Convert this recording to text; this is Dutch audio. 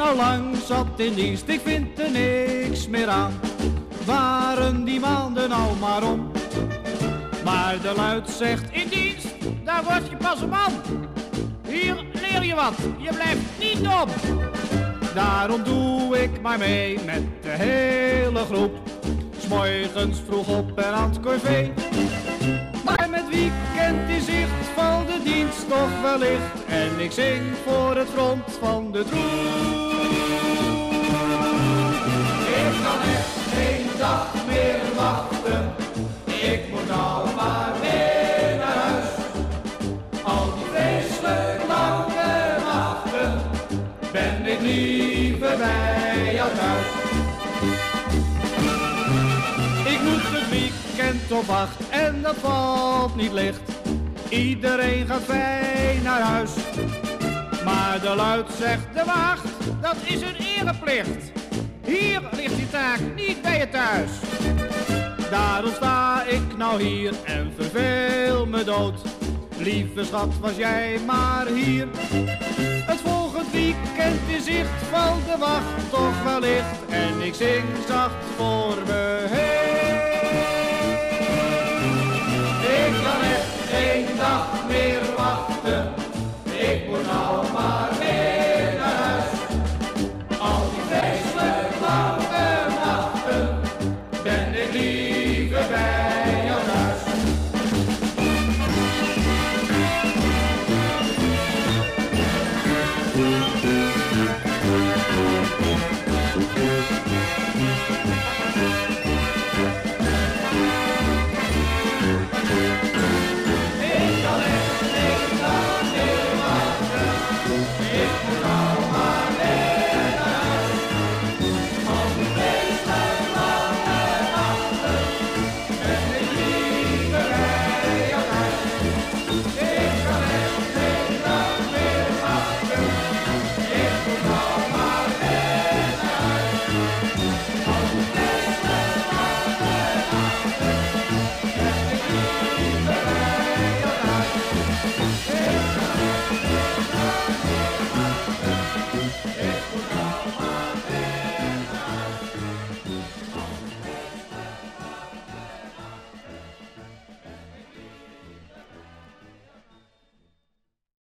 al lang zat in dienst, ik vind er niks meer aan. Waren die maanden nou maar om. Maar de luid zegt in dienst, daar word je pas een man. Hier leer je wat, je blijft niet dom. Daarom doe ik maar mee met de hele groep. S'morgens vroeg op en aan het corvée. Maar met weekend in zicht valt de dienst toch wellicht. En ik zing voor het front van de troep. Ik kan echt geen dag meer wachten. Ik moet nou maar weer naar huis. Al die vreselijk lange nachten ben ik liever bij jou thuis. Op en dat valt niet licht. Iedereen gaat fijn naar huis. Maar de luid zegt de wacht, dat is een ereplicht. Hier ligt die taak niet bij je thuis. Daarom sta ik nou hier en verveel me dood. Lieve schat, was jij maar hier. Het volgend weekend in zicht valt de wacht toch wellicht. En ik zing zacht voor me heen. Oh.